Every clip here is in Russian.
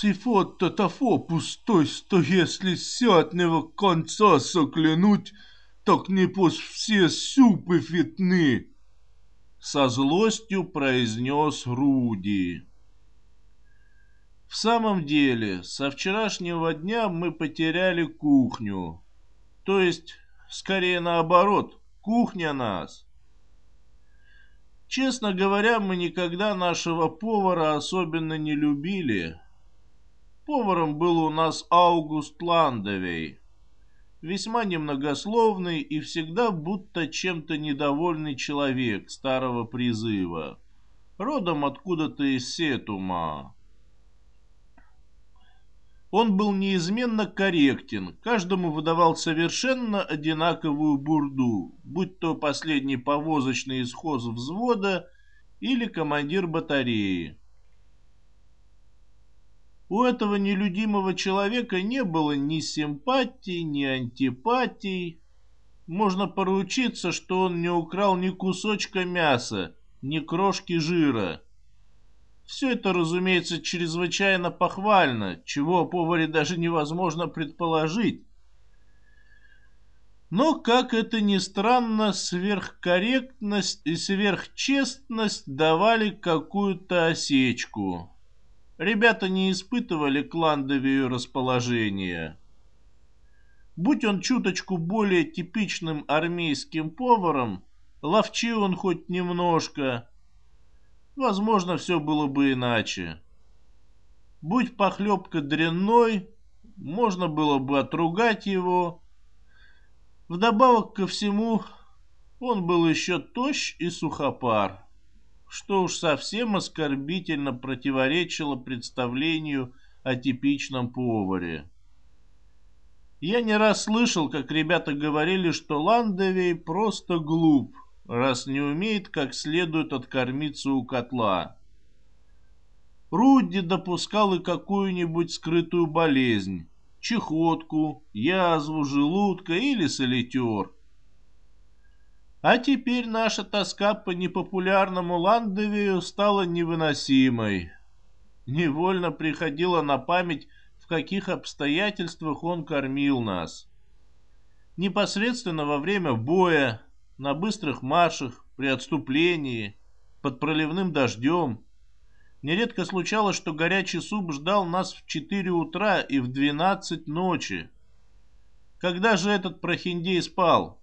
Сифот-то тафо пустой, что если с одного конца соклянуть, так не пусть все супы фитны. Со злостью произнес Руди. В самом деле, со вчерашнего дня мы потеряли кухню. То есть, скорее наоборот, кухня нас. Честно говоря, мы никогда нашего повара особенно не любили. Поваром был у нас Аугуст Ландовей, весьма немногословный и всегда будто чем-то недовольный человек старого призыва, родом откуда-то из Сетума. Он был неизменно корректен, каждому выдавал совершенно одинаковую бурду, будь то последний повозочный исхоз взвода или командир батареи. У этого нелюдимого человека не было ни симпатий, ни антипатий. Можно поручиться, что он не украл ни кусочка мяса, ни крошки жира. Все это, разумеется, чрезвычайно похвально, чего о поваре даже невозможно предположить. Но, как это ни странно, сверхкорректность и сверхчестность давали какую-то осечку. Ребята не испытывали к Ландовию расположения. Будь он чуточку более типичным армейским поваром, ловчи он хоть немножко, возможно, все было бы иначе. Будь похлебка дрянной, можно было бы отругать его. Вдобавок ко всему, он был еще тощ и сухопар что уж совсем оскорбительно противоречило представлению о типичном поваре. Я не раз слышал, как ребята говорили, что Ландовей просто глуп, раз не умеет как следует откормиться у котла. Рудди допускал и какую-нибудь скрытую болезнь, чехотку, язву желудка или солитер – а теперь наша тоска по непопулярному Ландовию стала невыносимой. Невольно приходило на память, в каких обстоятельствах он кормил нас. Непосредственно во время боя, на быстрых маршах, при отступлении, под проливным дождем. Нередко случалось, что горячий суп ждал нас в 4 утра и в 12 ночи. Когда же этот прохиндей спал?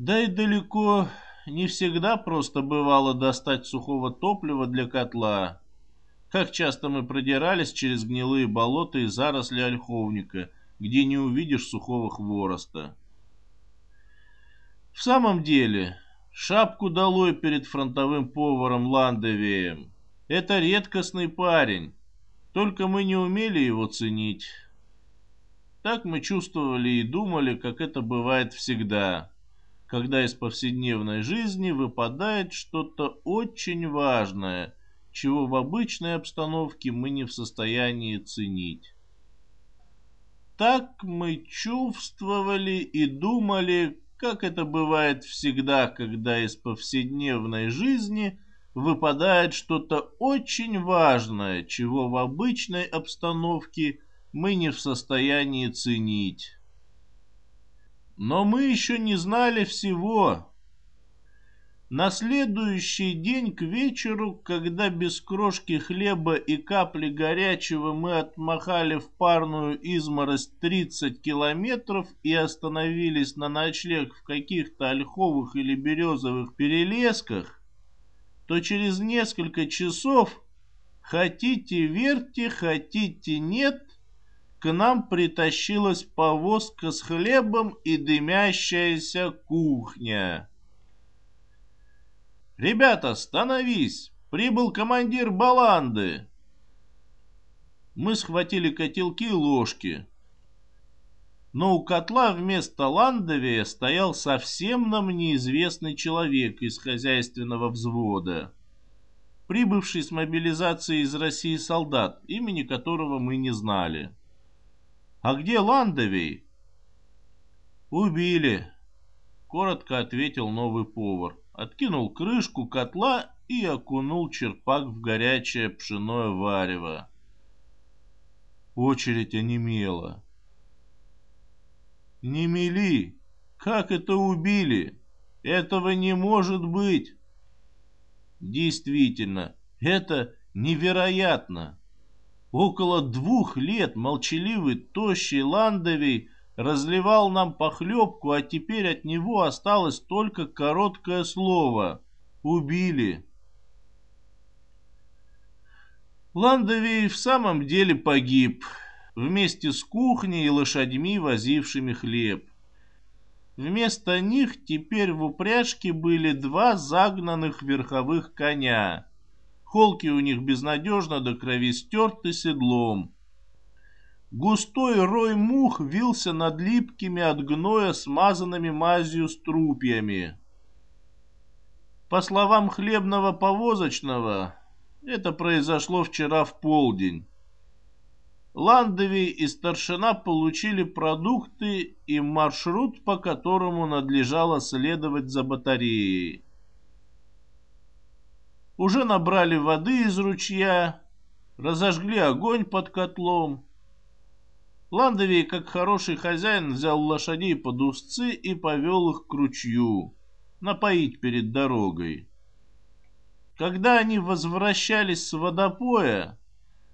Да и далеко не всегда просто бывало достать сухого топлива для котла. Как часто мы продирались через гнилые болота и заросли ольховника, где не увидишь сухого хвороста. В самом деле, шапку долой перед фронтовым поваром Ландовеем. Это редкостный парень, только мы не умели его ценить. Так мы чувствовали и думали, как это бывает всегда когда из повседневной жизни выпадает что-то очень важное, чего в обычной обстановке мы не в состоянии ценить. Так мы чувствовали и думали, как это бывает всегда, когда из повседневной жизни выпадает что-то очень важное, чего в обычной обстановке мы не в состоянии ценить. Но мы еще не знали всего. На следующий день к вечеру, когда без крошки хлеба и капли горячего мы отмахали в парную изморозь 30 километров и остановились на ночлег в каких-то ольховых или березовых перелесках, то через несколько часов, хотите верьте, хотите нет, к нам притащилась повозка с хлебом и дымящаяся кухня. «Ребята, становись! Прибыл командир Баланды!» Мы схватили котелки и ложки. Но у котла вместо ландовия стоял совсем нам неизвестный человек из хозяйственного взвода, прибывший с мобилизацией из России солдат, имени которого мы не знали. «А где Ландовей?» «Убили», — коротко ответил новый повар. Откинул крышку котла и окунул черпак в горячее пшеное варево. Очередь онемела. «Не мели! Как это убили? Этого не может быть!» Действительно, это невероятно. Около двух лет молчаливый, тощий Ландовий разливал нам похлебку, а теперь от него осталось только короткое слово «убили». Ландовий в самом деле погиб, вместе с кухней и лошадьми, возившими хлеб. Вместо них теперь в упряжке были два загнанных верховых коня. Холки у них безнадежно до крови стерты седлом. Густой рой мух вился над липкими от гноя смазанными мазью струпьями. По словам хлебного повозочного, это произошло вчера в полдень. Ландови и старшина получили продукты и маршрут, по которому надлежало следовать за батареей. Уже набрали воды из ручья, разожгли огонь под котлом. Ландовий, как хороший хозяин, взял лошадей под узцы и повел их к ручью, напоить перед дорогой. Когда они возвращались с водопоя,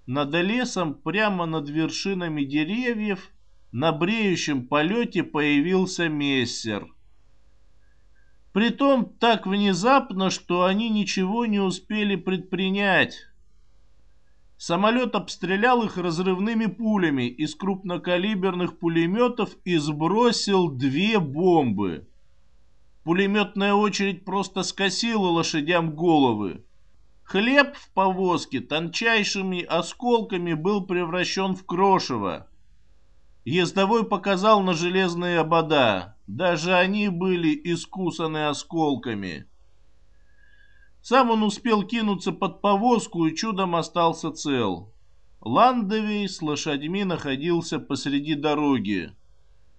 над лесом, прямо над вершинами деревьев, на бреющем полете появился мессер. Притом так внезапно, что они ничего не успели предпринять. Самолет обстрелял их разрывными пулями из крупнокалиберных пулеметов и сбросил две бомбы. Пулеметная очередь просто скосила лошадям головы. Хлеб в повозке тончайшими осколками был превращен в крошево. Ездовой показал на железные обода. Даже они были искусаны осколками. Сам он успел кинуться под повозку и чудом остался цел. Ландовей с лошадьми находился посреди дороги.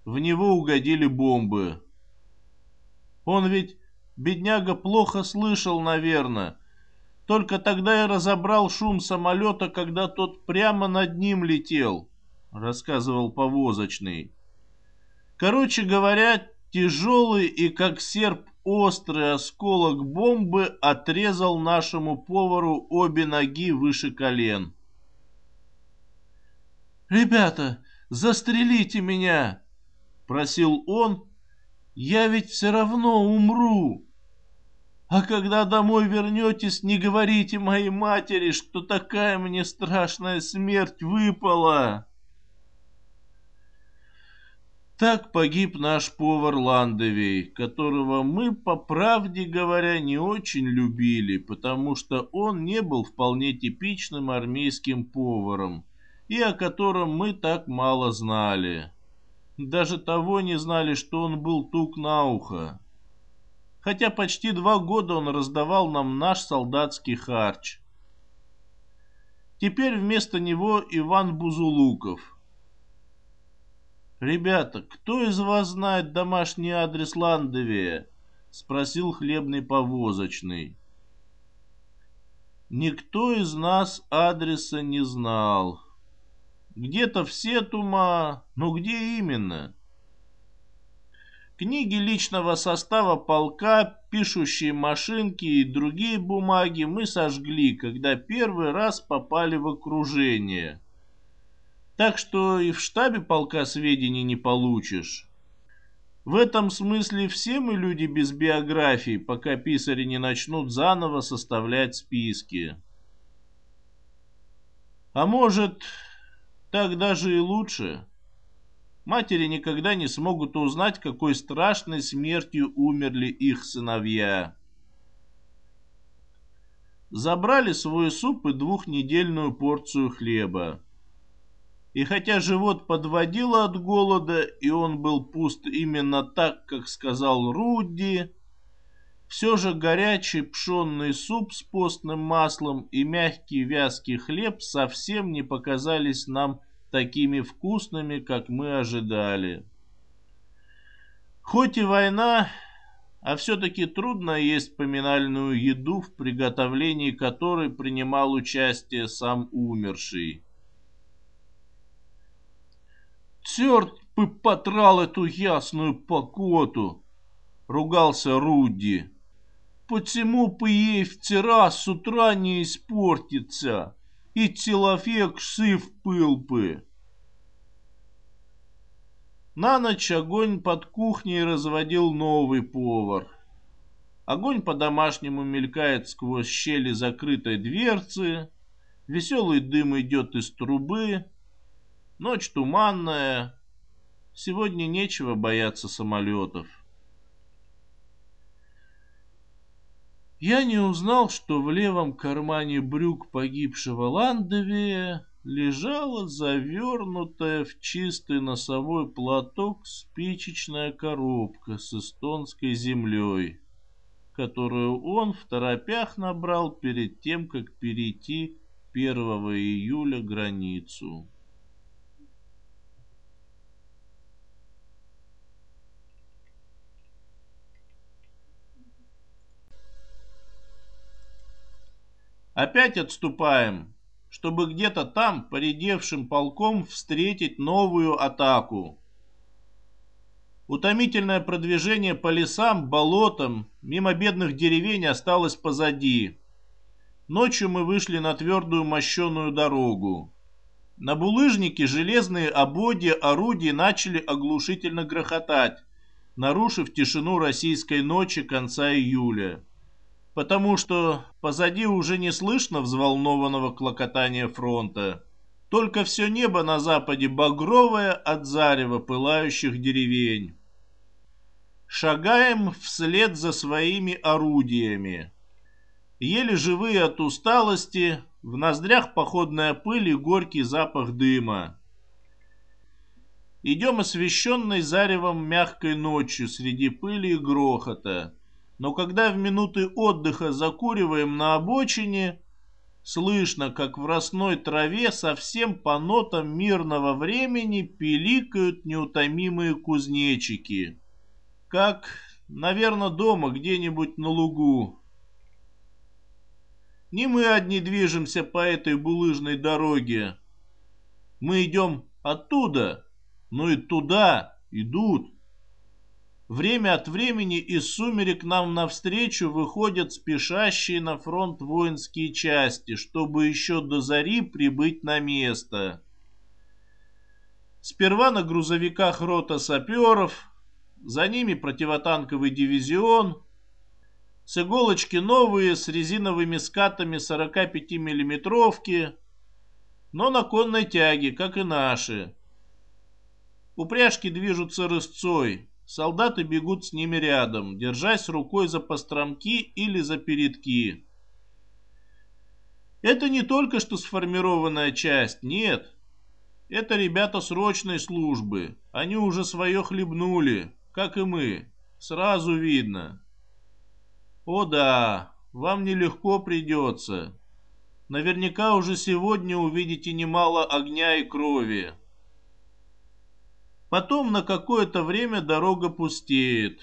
В него угодили бомбы. Он ведь, бедняга, плохо слышал, наверное. Только тогда я разобрал шум самолета, когда тот прямо над ним летел, рассказывал повозочный. Короче говоря, тяжелый и как серп острый осколок бомбы отрезал нашему повару обе ноги выше колен. «Ребята, застрелите меня!» — просил он, я ведь все равно умру. А когда домой вернетесь, не говорите моей матери, что такая мне страшная смерть выпала. Так погиб наш повар Ландовей, которого мы, по правде говоря, не очень любили, потому что он не был вполне типичным армейским поваром, и о котором мы так мало знали. Даже того не знали, что он был тук на ухо. Хотя почти два года он раздавал нам наш солдатский харч. Теперь вместо него Иван Бузулуков. «Ребята, кто из вас знает домашний адрес Ландовия?» — спросил хлебный повозочный. Никто из нас адреса не знал. Где-то в Сетума, но где именно? Книги личного состава полка, пишущие машинки и другие бумаги мы сожгли, когда первый раз попали в окружение. Так что и в штабе полка сведений не получишь. В этом смысле все мы люди без биографий, пока писари не начнут заново составлять списки. А может, так даже и лучше. Матери никогда не смогут узнать, какой страшной смертью умерли их сыновья. Забрали свой суп и двухнедельную порцию хлеба. И хотя живот подводило от голода, и он был пуст именно так, как сказал Рудди, все же горячий пшенный суп с постным маслом и мягкий вязкий хлеб совсем не показались нам такими вкусными, как мы ожидали. Хоть и война, а все-таки трудно есть поминальную еду, в приготовлении которой принимал участие сам умерший. Черт бы потрал эту ясную покоту! Ругался Руди. Почему бы ей вчера с утра не испортиться? И человек шив был бы. На ночь огонь под кухней разводил новый повар. Огонь по-домашнему мелькает сквозь щели закрытой дверцы. Веселый дым идет из трубы. Ночь туманная. Сегодня нечего бояться самолетов. Я не узнал, что в левом кармане брюк погибшего Ландовия лежала завернутая в чистый носовой платок спичечная коробка с эстонской землей, которую он в торопях набрал перед тем, как перейти 1 июля границу. Опять отступаем, чтобы где-то там поредевшим полком встретить новую атаку. Утомительное продвижение по лесам, болотам, мимо бедных деревень осталось позади. Ночью мы вышли на твердую мощеную дорогу. На булыжнике железные ободья орудий начали оглушительно грохотать, нарушив тишину российской ночи конца июля потому что позади уже не слышно взволнованного клокотания фронта. Только все небо на западе багровое от зарева пылающих деревень. Шагаем вслед за своими орудиями. Еле живые от усталости, в ноздрях походная пыль и горький запах дыма. Идем освещенной заревом мягкой ночью среди пыли и грохота но когда в минуты отдыха закуриваем на обочине, слышно, как в росной траве совсем по нотам мирного времени пиликают неутомимые кузнечики. Как, наверное, дома где-нибудь на лугу. Не мы одни движемся по этой булыжной дороге. Мы идем оттуда, но и туда идут. Время от времени из сумерек нам навстречу выходят спешащие на фронт воинские части, чтобы еще до зари прибыть на место. Сперва на грузовиках рота саперов, за ними противотанковый дивизион, с иголочки новые с резиновыми скатами 45 миллиметровки, но на конной тяге, как и наши. Упряжки движутся рысцой, Солдаты бегут с ними рядом, держась рукой за постромки или за передки. Это не только что сформированная часть, нет. Это ребята срочной службы. Они уже свое хлебнули, как и мы. Сразу видно. О да, вам нелегко придется. Наверняка уже сегодня увидите немало огня и крови. Потом на какое-то время дорога пустеет.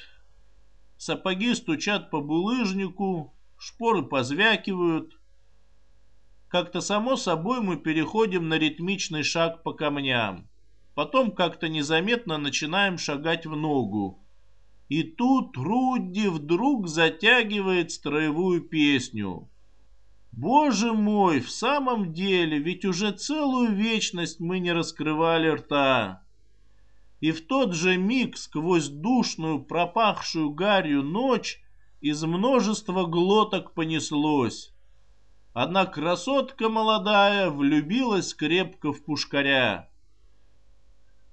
Сапоги стучат по булыжнику, шпоры позвякивают. Как-то само собой мы переходим на ритмичный шаг по камням. Потом как-то незаметно начинаем шагать в ногу. И тут Рудди вдруг затягивает строевую песню. Боже мой, в самом деле, ведь уже целую вечность мы не раскрывали рта и в тот же миг сквозь душную, пропахшую гарью ночь из множества глоток понеслось. Одна красотка молодая влюбилась крепко в пушкаря.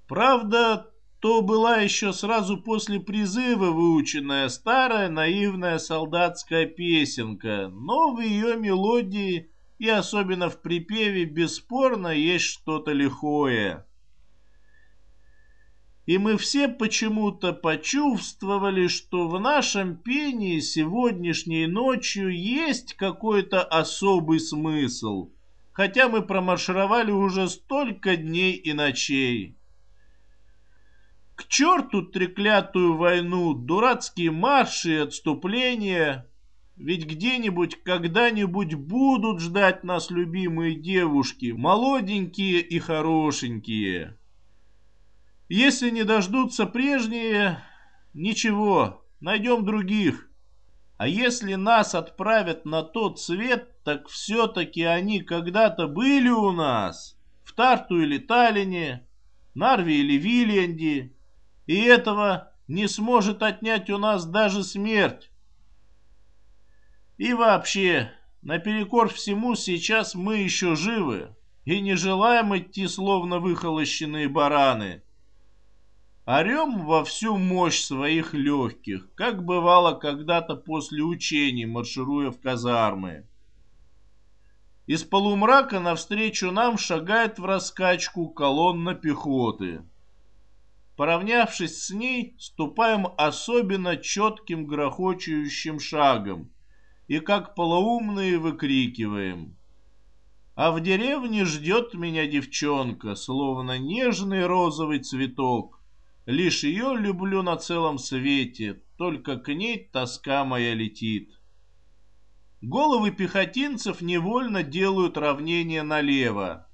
Правда, то была еще сразу после призыва выученная старая наивная солдатская песенка, но в ее мелодии и особенно в припеве бесспорно есть что-то лихое и мы все почему-то почувствовали, что в нашем пении сегодняшней ночью есть какой-то особый смысл, хотя мы промаршировали уже столько дней и ночей. К черту треклятую войну, дурацкие марши и отступления, ведь где-нибудь, когда-нибудь будут ждать нас любимые девушки, молоденькие и хорошенькие. Если не дождутся прежние, ничего, найдем других. А если нас отправят на тот свет, так все-таки они когда-то были у нас. В Тарту или Таллине, Нарве или Вильянде. И этого не сможет отнять у нас даже смерть. И вообще, наперекор всему, сейчас мы еще живы и не желаем идти словно выхолощенные бараны. Орем во всю мощь своих легких, как бывало когда-то после учений, маршируя в казармы. Из полумрака навстречу нам шагает в раскачку колонна пехоты. Поравнявшись с ней, ступаем особенно четким грохочущим шагом и как полоумные выкрикиваем. А в деревне ждет меня девчонка, словно нежный розовый цветок, Лишь ее люблю на целом свете, только к ней тоска моя летит. Головы пехотинцев невольно делают равнение налево.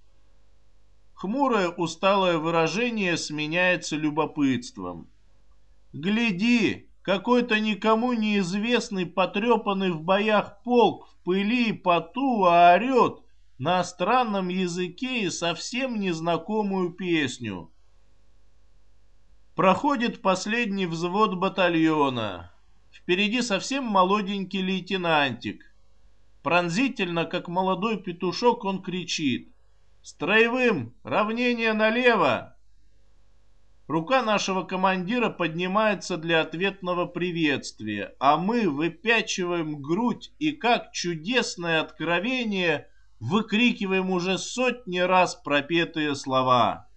Хмурое усталое выражение сменяется любопытством. Гляди, какой-то никому неизвестный потрепанный в боях полк в пыли и поту, а орет на странном языке и совсем незнакомую песню. Проходит последний взвод батальона. Впереди совсем молоденький лейтенантик. Пронзительно, как молодой петушок, он кричит. «Строевым! Равнение налево!» Рука нашего командира поднимается для ответного приветствия, а мы выпячиваем грудь и, как чудесное откровение, выкрикиваем уже сотни раз пропетые слова.